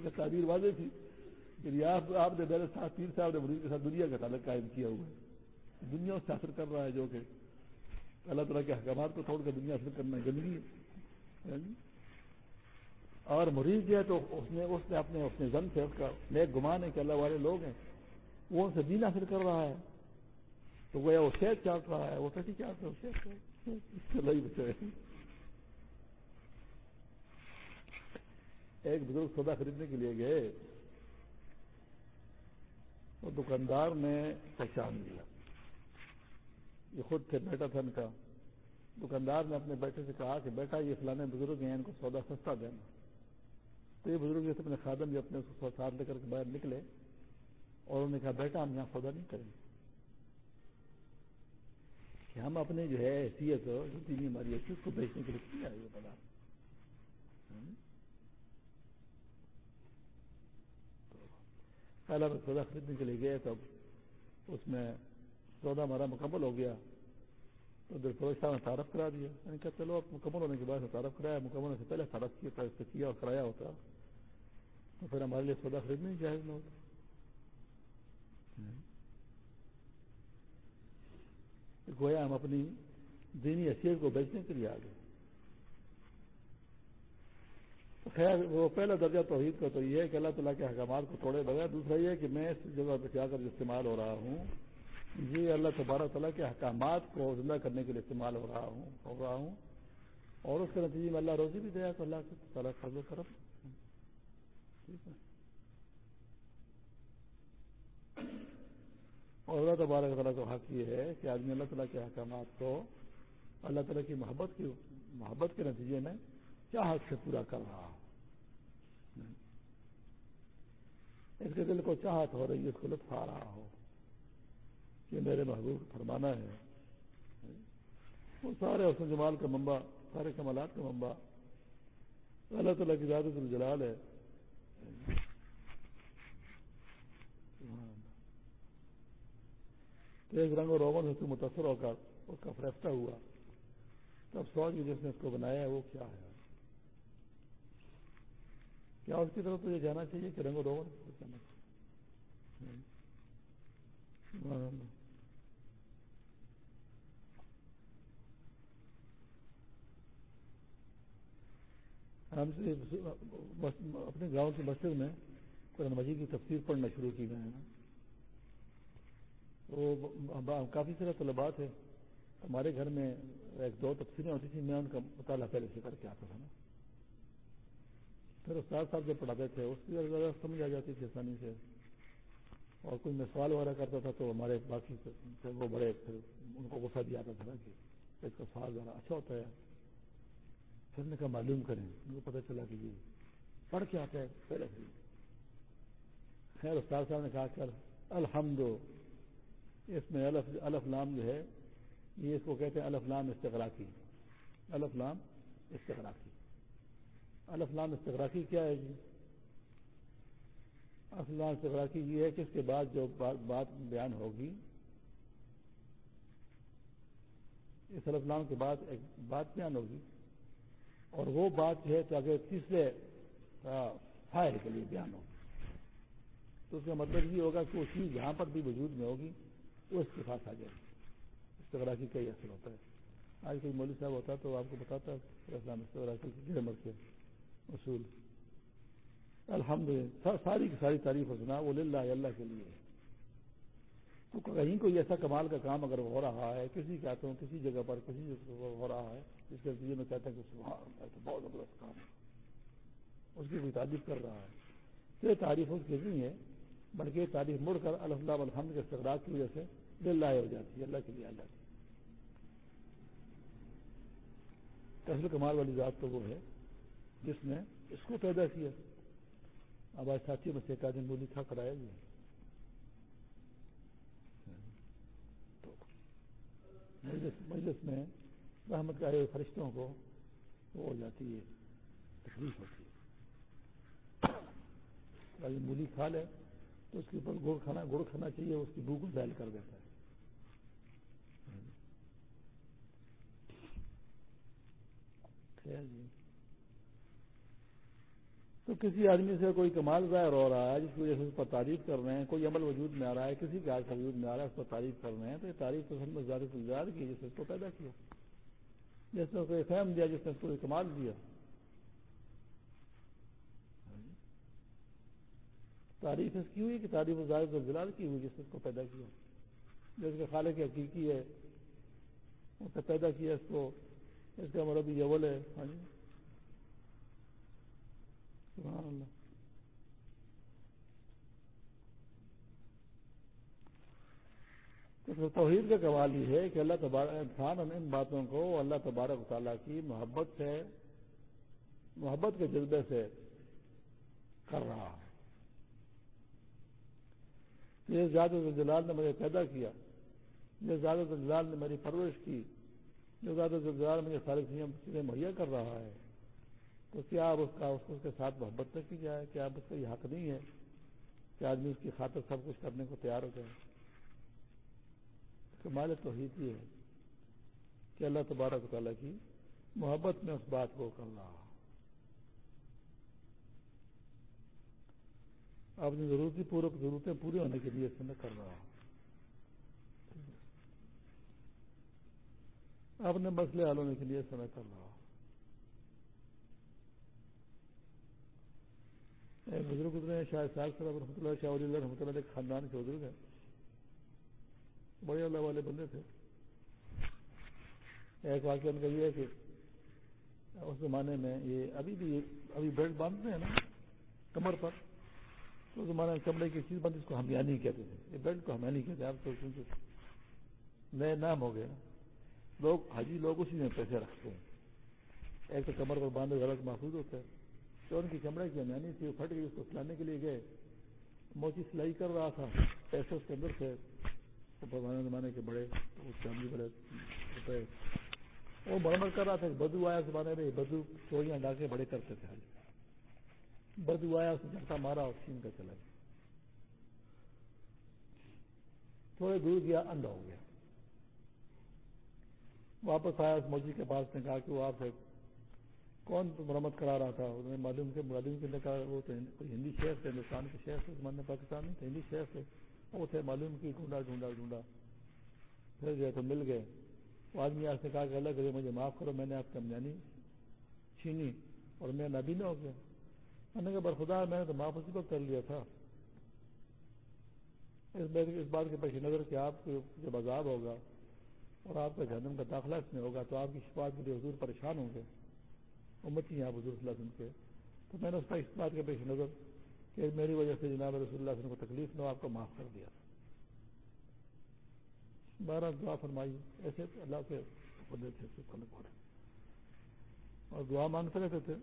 سو تعبیر واضح تھی کہ آپ نے میرے ساتھ پیر صاحب نے مریض کے ساتھ دنیا کا تعلق قائم کیا ہوا ہے۔ دنیا سے حاصل کر رہا ہے جو کہ اللہ تعالیٰ کے احکامات کو چھوڑ کر دنیا حاصل کرنا گندگی ہے۔ ہاں جی؟ اور مریض جو ہے تو اس نے اس نے اپنے اپنے زن سے اس کا نیک گمان ہے کہ اللہ والے لوگ ہیں۔ وہ ان سے دین حاصل کر رہا ہے۔ تو وہ وہ شہد چاٹ رہا ہے، وہ کٹی چاٹ رہا ہے بچے ایک بزرگ سودا خریدنے کے لیے گئے۔ تو دکاندار نے پہچان لیا۔ یہ خود تھے، بیٹا تھا ان کا۔ دکاندار نے اپنے بیٹے سے کہا کہ بیٹا، یہ فلانے بزرگ ہیں، ان کو سودا سستا دینا۔ تو یہ بزرگ جیسے اپنے خادم بھی اپنے ساتھ لے کر کے باہر نکلے اور انہوں نے کہا، بیٹا، ہم یہاں سودا نہیں کریں۔ کہ ہم اپنے جو ہے حیثیت جتنی ہماری ہے اس کو بیچنے کے لیے کیا ہے یہ پہلا میں سودا خریدنے کے لیے گئے، تب اس میں سودا ہمارا مکمل ہو گیا۔ تو دل صاحب نے تعارف کرا دیا۔ میں نے کہا چلو اب مکمل ہونے کے بعد تعارف کرایا، مکمل ہونے سے پہلے تعارف کیا اس کیا اور کرایا ہوتا۔ تو پھر ہمارے لیے سودا خریدنا ہی جائز نہ ہوتا گویا ہم اپنی دینی حیثیت کو بیچنے کے لیے آ گئے خیر، وہ پہلا درجہ توحید کا تو یہ ہے کہ اللہ تعالیٰ کے حکامات کو توڑے بغیر، دوسرا یہ ہے کہ میں اس جگہ پہ جا کر استعمال ہو رہا ہوں؟ یہ اللہ تبارہ تعالیٰ کے احکامات کو زندہ کرنے کے لیے استعمال ہو رہا ہوں، ہو رہا ہوں۔ اور اس کے نتیجے میں اللہ روزی بھی دیا تو اللہ تعالیٰ فضل کرم۔ ٹھیک ہے۔ اور اللہ تبارک تعالیٰ کا حق یہ ہے کہ آدمی اللہ تعالیٰ کے احکامات کو، اللہ تعالیٰ کی محبت کی، محبت کے نتیجے میں چاہت سے پورا کر رہا ہو اس کے دل کو چاہت ہو رہی ہے، اس کو لطف آ رہا ہو۔ کہ میرے محبوب فرمانا ہے۔ وہ سارے حسن جمال کا ممبا سارے کمالات کا ممبا اللہ تعالیٰ کی زیادہ الجلال ہے۔ تو ایک رنگ و رومن سے متاثر ہو کر اس کا فیصلہ ہوا۔ تب سوچ جس نے اس کو بنایا ہے، وہ کیا ہے؟ کیا اس کی طرف تو یہ جانا چاہیے کہ رنگ و رومن جانا چاہیے۔ ہم سے اپنے گاؤں کی مسجد میں قرآن مجید کی تفسیر پڑھنا شروع کی گئے ہیں وہ کافی سارے طلبات ہے ہمارے گھر میں ایک دو تفصیلیں ہوتی تھیں، میں ان کا مطالعہ پہلے سے کر کے آتا تھا نا۔ پھر استاد صاحب جو پڑھاتے تھے، اس کی زیادہ سمجھ آ جاتی تھی آسانی سے، اور کوئی میں سوال وغیرہ کرتا تھا تو ہمارے باقی وہ بڑے، پھر ان کو غصہ بھی آتا تھا نا کہ اس کا سوال ذرا اچھا ہوتا ہے۔ پھر نے کہا، معلوم کریں۔ ان کو پتہ چلا کہ یہ پڑھ کے آتا ہے پہلے سے خیر، استاد صاحب نے کہا کر الحمد، اس میں الف الف لام جو ہے، یہ اس کو کہتے ہیں الف لام استغراقی۔ الف لام استغراقی۔ الف لام استغراقی کیا ہے جی؟ الف لام استغراقی یہ ہے کہ اس کے بعد جو بات بیان ہوگی، اس الف لام کے بعد ایک بات بیان ہوگی۔ اور وہ بات جو ہے تو اگر تیسرے فائل کے لیے بیان ہوگی۔ تو اس کا مطلب یہ ہوگا کہ وہ چیز یہاں پر بھی وجود میں ہوگی تو اس کے پاس آ جائے گی۔ استغراقی کا ہی اثر ہوتا ہے۔ آج کوئی مولوی صاحب ہوتا تو آپ کو بتاتا اسلام استغراقی کی گرمر کے اصول۔ الحمد للہ۔ ساری کی ساری تعریف و سنا، وہ للہ اللہ کے لیے۔ تو کہیں کوئی ایسا کمال کا کام اگر ہو رہا ہے، کسی کہتے ہوں کسی جگہ پر کسی جگہ ہو رہا ہے، جس کے نتیجے میں کہتے ہیں کہ سبحان تو بہت زبردست کام ہے۔ اس کی کوئی تعریف کر رہا ہے۔ تو یہ تعریف اس کی نہیں ہے، بلکہ یہ تعریف مڑ کر الحمد الحمد کے استغراق کی وجہ سے للہ ہو جاتی ہے، اللہ کے لیے اللہ۔ کی کیسے کمال والی ذات تو وہ ہے۔ جس نے اس کو پیدا کیا۔ اب آج ساتھی میں سے ایک آدمی بولی تھا کرایا گیا مجلس میں رحمت کے آئے فرشتوں کو وہ ہو جاتی ہے، تکلیف ہوتی ہے۔ مولی کھا لے، تو اس کے اوپر گڑ کھانا گڑ کھانا چاہیے، اس کی بو کو ظاہر کر دیتا ہے۔ جی۔ تو کسی آدمی سے کوئی کمال ظاہر ہو رہا ہے جس کی وجہ سے اس پر تعریف کر رہے ہیں، کوئی عمل وجود میں آ رہا ہے، کسی کا وجود میں آ رہا ہے، اس پر تعریف کر رہے ہیں، تو یہ تعریف تو میں زیادہ سے زیادہ کی، جس نے اس کو پیدا کیا۔ جس نے کوئی فہم دیا، جس نے اس کو کمال دیا۔ تعریف اس کی ہوئی کہ تعریف زیادہ جلال کی ہوئی، جس نے اس کو پیدا کیا۔ جس کے خالق حقیقی ہے، اس نے پیدا کیا، اس کو اس کا مربی اول ہے۔ ہاں جی۔ اللہ۔ تو توحید کا قوال یہ ہے کہ اللہ تبارک انسان ان باتوں کو اللہ تبارک تعالیٰ کی محبت سے، محبت کے جذبے سے کر رہا ہے۔ یہ زیادہ جلال نے مجھے پیدا کیا، یہ زیادہ جلال نے میری پرورش کی جو زیادہ جلال مجھے ساری چیزیں مہیا کر رہا ہے۔ تو کیا اب اس کا اس کے ساتھ محبت نہ کی جائے؟ کیا اب اس کا یہ حق نہیں ہے کہ آدمی اس کی خاطر سب کچھ کرنے کو تیار ہو جائے؟ کمال توحید یہ ہے کہ اللہ تبارک تعالیٰ کی محبت میں اس بات کو کر رہا اپنی ضرورتی پورک ضرورتیں پوری ہونے کے لیے اس میں کر رہا اپنے مسئلے حل ہونے کے لیے سمے کر رہا بزرگ اتنے شاید صاحب صاحب رحمۃ اللہ، شاہ اللہ رحمۃ اللہ ایک خاندان کے بزرگ ہیں۔ بڑے اللہ والے بندے تھے۔ ایک واقعہ ان کا یہ ہے کہ اس زمانے میں یہ ابھی بھی ابھی بیلٹ باندھتے ہیں نا، کمر پر۔ تو اس زمانے میں چمڑے کی چیز بند اس کو ہمیانی کہتے تھے۔ یہ بیلٹ کو ہمیانی کہتے ہیں۔ آپ تو نئے نام ہو گئے۔ لوگ، حاجی، لوگ اسی میں پیسے رکھتے ہیں۔ ایک تو کمر پر باندھے، غلط محفوظ ہوتا ہے۔ تو ان کی چمڑے کی ہمیانی تھی وہ پھٹ گئی، اس کو سلانے کے لیے گئے۔ موچی سلائی کر رہا تھا، پیسے اس کے اندر تھے۔ پرانے زمانے کے بڑے چاندی بڑے روپے وہ مرمر کر رہا تھا بدو آیا زمانے میں بدو چوریاں ڈاکے بڑے کرتے تھے۔ بدو آیا، اس نے جھٹا مارا اور چین کا چلا گیا۔ تھوڑے دور گیا، انڈا ہو گیا۔ واپس آیا، اس موجی کے پاس نے کہا کہ وہ آپ سے کون مرمت کرا رہا تھا؟ انہوں نے معلوم کے معلوم کے کہا وہ تو ہندی شہر تھے، ہندوستان کے شہر تھے زمانے پاکستان میں ہندی شہر تھے۔ وہ تھے معلوم کی ڈھونڈا ڈھونڈا ڈھونڈا پھر گئے تو مل گئے۔ وہ آدمی آپ سے کہا کہ اللہ کرے مجھے معاف کرو، میں نے آپ کی امجانی چھینی اور میں نابینا ہو گیا۔ میں نے کہا برخدا میں نے تو معاف اسی وقت کر لیا تھا۔ اس بات کے پیش نظر کہ آپ کو جب عذاب ہوگا اور آپ کا جہنم کا داخلہ اس میں ہوگا تو آپ کی شفاعت کے لیے حضور پریشان ہوں گے۔ امتی ہیں آپ حضور صلی اللہ علیہ وسلم کے۔ تو میں نے اس کا اس بات کے پیش نظر کہ میری وجہ سے جناب رسول اللہ علیہ وسلم کو تکلیف نہ ہو، آپ کو معاف کر دیا۔ بارہ دعا فرمائی، ایسے اللہ کے بندے تھے اور دعا مانگتے رہتے تھے،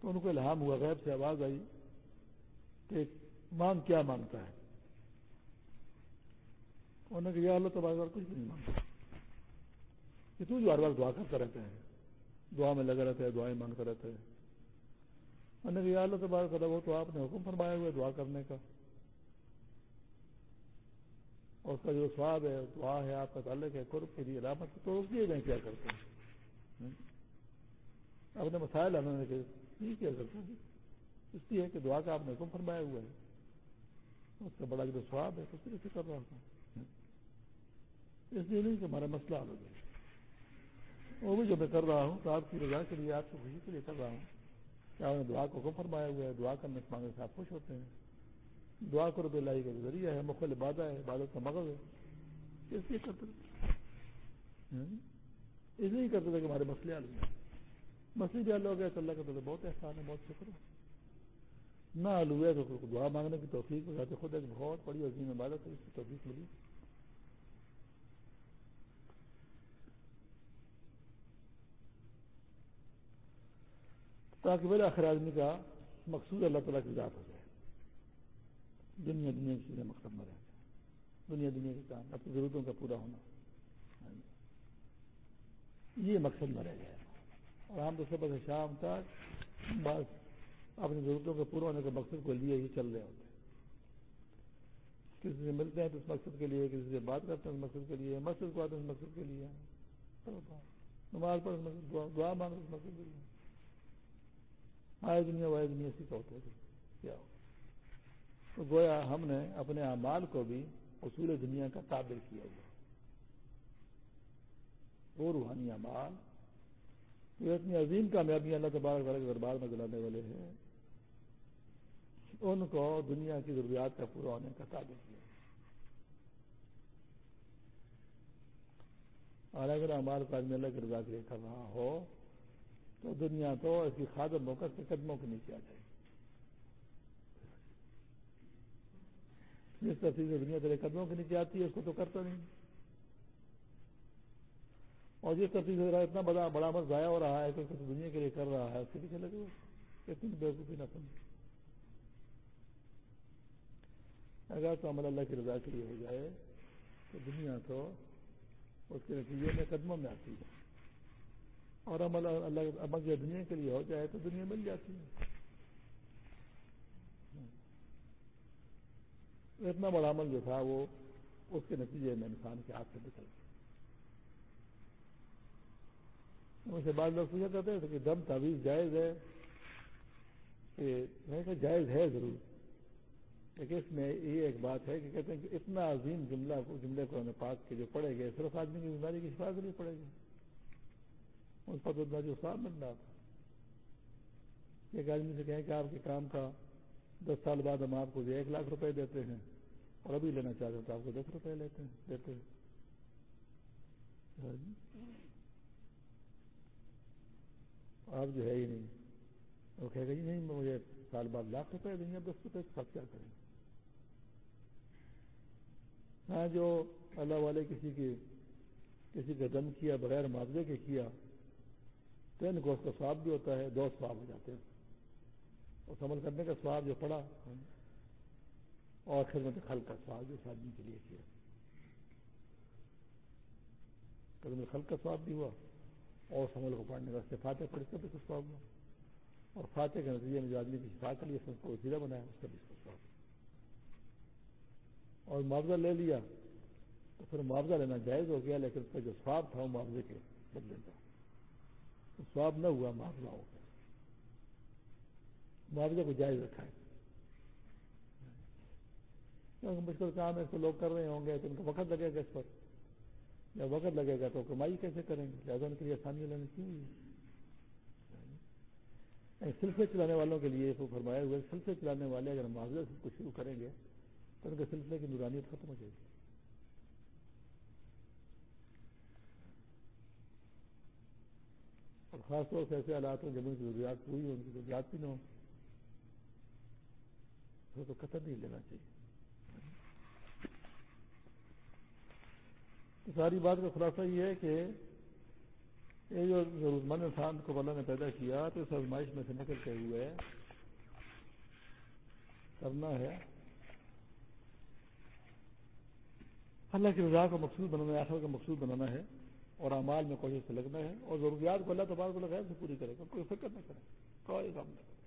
تو ان کو الہام ہوا، غیب سے آواز آئی کہ مانگ کیا مانگتا ہے۔ انہوں نے کہا، یا اللہ تو بار بار کچھ بھی نہیں مانگتا۔ کہ تو جو ہر بار دعا کرتا رہتے ہیں۔ دعا میں لگے رہتے ہیں، دعائیں مانگتے رہتے ہیں۔ میں نے کہا اللہ تو بار کرا وہ تو آپ نے حکم فرمایا ہوا ہے دعا کرنے کا۔ اور اس کا جو سواب ہے، دعا ہے، آپ کا تعلق ہے، قرب کے لیے علامت تو اس لیے میں کیا کرتے ہیں اپنے مسائل ہمیں نہیں کیا کرتے ہیں اس لیے کہ دعا کا آپ نے حکم فرمایا ہوا ہے۔ اس کا بڑا جو سواب ہے، تو اس طرح کر رہا تھا اس لیے نہیں کہ ہمارا مسئلہ حل ہو جائے۔ وہ بھی جو میں کر رہا ہوں تو آپ کی رضا کے لیے آپ کی خوشی کے لیے کر رہا ہوں۔ کیا انہیں دعا کو حکم فرمایا ہوا ہے؟ دعا کرنے مانگنے سے آپ خوش ہوتے ہیں۔ دعا کرو بے لائی کا ذریعہ ہے مخل عبادہ ہے، عبادت کا مغل ہے۔ اس لیے کرتے تھے۔ ہاں؟ اس لیے کرتے تھے کہ ہمارے مسئلے حل ہوئے مسئلے بھی حل ہو گئے تو اللہ کا تو بہت احسان ہے، بہت شکر ہے۔ نہ حل ہوئے تو دعا مانگنے کی توفیق ہو جاتے خود ایک بہت بڑی عظیم عبادت ہے، اس کی توفیق ملی۔ تاکہ میرے آخر آدمی کا مقصود اللہ تعالیٰ کی ذات ہو جائے۔ دنیا دنیا کی چیزیں مقصد میں رہ جائے دنیا دنیا کے کام، اپنی ضرورتوں کا پورا ہونا۔ یہ مقصد میں رہ جائے اور ہم تو صبح سے شام تک بس اپنی ضرورتوں کے پورا ہونے کے مقصد کو لیے ہی چل رہے ہوتے ہیں۔ کسی سے ملتے ہیں تو اس مقصد کے لیے، کسی سے بات کرتے ہیں اس مقصد کے لیے، مسجد کو آتے ہیں اس مقصد کے لیے۔ نماز پڑھ دعا مانگ اس مقصد کے لیے۔ آئے دنیا وائے دنیا اسی کا ہوتا ہے۔ کیا؟ ہو تو گویا ہم نے اپنے اعمال کو بھی اصول دنیا کا تعبیر کیا ہوا۔ وہ روحانی اعمال۔ جو اتنی عظیم کامیابی اللہ تبارک کے دربار میں دلانے والے ہیں۔ ان کو دنیا کی ضروریات کا پورا ہونے کا تعبیر کیا۔ اور اگر ہمارے پاس اللہ کے رضا کے لیے کر رہا ہو تو دنیا تو اس کی خادم ہو کر کے قدموں کے نیچے آ جائے۔ جس طرح سے دنیا تیرے قدموں کے نیچے آتی ہے، اس کو تو کرتا نہیں۔ اور جس طرح سے اتنا بڑا بڑا مت ضائع ہو رہا ہے کہ دنیا کے لیے کر رہا ہے، اس کے پیچھے لگے اتنی بےقوفی نہ سمجھ اگر تو عمل اللہ کی رضا کے لیے ہو جائے، تو دنیا تو اس کے نتیجے میں قدموں میں آتی ہے۔ اور عمل اللہ عمل جو دنیا کے لیے ہو جائے تو دنیا مل جاتی ہے۔ اتنا بڑا عمل جو تھا وہ اس کے نتیجے میں انسان کے ہاتھ سے نکل گیا۔ مجھ سے بعض لوگ پوچھا کرتے تھے کہ دم تعویذ جائز ہے؟ کہ جائز ہے ضرور۔ لیکن اس میں یہ ایک بات ہے کہ کہتے ہیں کہ اتنا عظیم جملہ جملے کو ہمیں پاک کے جو پڑے گئے، صرف آدمی کی بیماری کی شفا کے لیے پڑے گا اس پر اتنا جو صاحب مل رہا تھا۔ ایک آدمی سے کہیں کہ آپ کے کام کا دس سال بعد ہم آپ کو جو ایک لاکھ روپے دیتے ہیں اور ابھی لینا چاہتے ہیں تو آپ کو دس روپے لیتے ہیں، دیتے ہیں۔ آپ جو ہے ہی نہیں۔ وہ کہے گا جی نہیں، مجھے سال بعد لاکھ روپے دیں گے دس روپے کے ساتھ کیا کریں؟ ہاں جو اللہ والے کسی کی، کسی کا دم کیا، بغیر معاوضے کے کیا تو ان کو اس کا سواب بھی ہوتا ہے، دو سواب ہو جاتے ہیں۔ اس عمل کرنے کا سواب جو پڑا، اور خدمت خل کا سواب جو اس آدمی کے لیے کیا۔ خدمت خل کا سواب بھی ہوا، اور اس عمل کو پڑھنے کا اس سے فاتح پڑھ بھی کچھ سواب ہوا۔ اور فاتح کے نتیجے میں جو آدمی کی شفا کے لیے اس کو وسیلہ بنایا، اس کا بھی سواب۔ اور معاوضہ لے لیا، تو پھر معاوضہ لینا جائز ہو گیا، لیکن اس کا جو سواب تھا وہ معاوضے کے بدلے کا سواب نہ ہوا معاوضہ ہو گیا۔ معاوضے کو جائز رکھا ہے۔ کیونکہ مشکل کام ہے، اس کو لوگ کر رہے ہوں گے تو ان کو وقت لگے گا اس پر۔ جب وقت لگے گا تو کمائی کیسے کریں گے؟ لہٰذا ان کے لیے آسانی لینے کیوں یعنی سلسلے چلانے والوں کے لیے فرمایا ہوئے سلسلے چلانے والے اگر معاوضے سے کچھ شروع کریں گے تو ان کے سلسلے کی نورانیت ختم ہو جائے گی۔ اور خاص طور سے ایسے حالات ہوں جب ان کی ضروریات پوری ہو ان کی ضروریات بھی نہ ہو تو قطر نہیں لینا چاہیے۔ تو ساری بات کا خلاصہ یہ ہے کہ یہ جو ضرورت مند انسان کو اللہ نے پیدا کیا تو اس آزمائش میں سے نکلتے ہوئے، کرنا ہے۔ اللہ کی رضا کو مقصود بنانا ہے آخر کا مقصود بنانا ہے۔ اور اعمال میں کوشش سے لگنا ہے اور ضروریات کو اللہ تبارک کو غیر سے پوری کرے گا، کوئی فکر نہ کرے، کوئی کام نہ کرے۔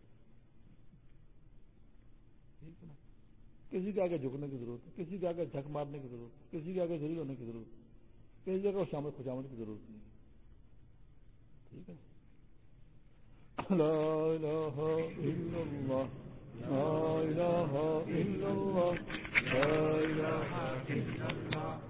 ٹھیک ہے نا؟ کسی کے آگے جھکنے کی ضرورت ہے، کسی کے آگے جھک مارنے کی ضرورت ہے، کسی کے آگے ضروری ہونے کی ضرورت ہے، کسی جگہ شامل خوشامد کی ضرورت نہیں ہے۔ ٹھیک ہے لا الہ الا اللہ، لا الہ الا اللہ، لا الہ الا اللہ۔